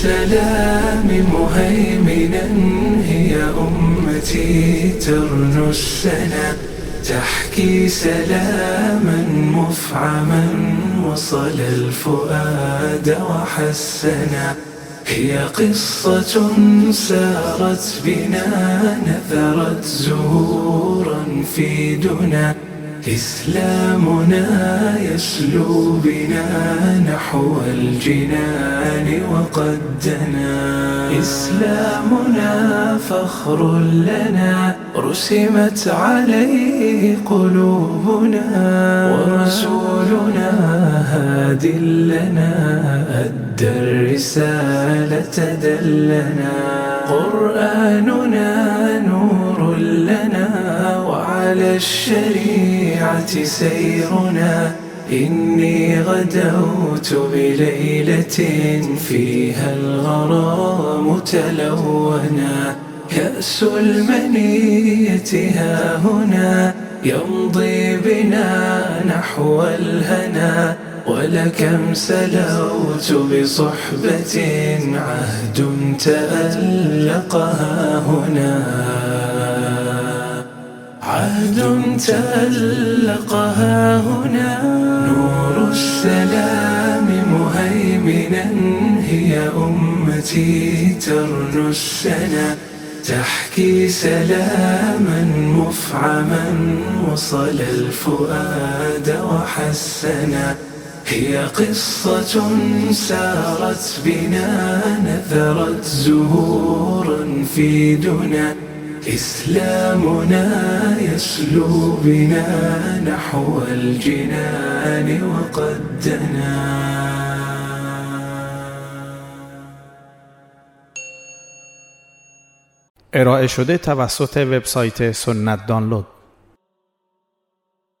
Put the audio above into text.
السلام مهيمنا هي أمتي ترنو السنا. تحكي سلاما مفعما وصل الفؤاد وحسنا. هي قصة سارت بنا نثرت زهورا في دنا. إسلامنا يسلو بنا نحو الجنان وقدنا. إسلامنا فخر لنا رسمت عليه قلوبنا. ورسولنا هاد لنا أدى الرسالة دلنا قرآننا نور لنا وعلى الشريعة سيرنا. إني غدوت بليلة فيها الغرام تلونا كأس المنية ها هنا يمضي بنا نحو الهنا ولكم سلوت بصحبة عهد تألقها هنا. عهد تألقها هنا. نور السلام مهيمنا هي أمتي ترنو السنا. تحكي سلاما مفعما وصل الفؤاد وحسنا. هي قصة سارت بنا نثرت زهورا في دنا. إسلامنا يسلو بنا نحو الجنان وقدنا. ارائه شده توسط وبسایت سنت دانلود.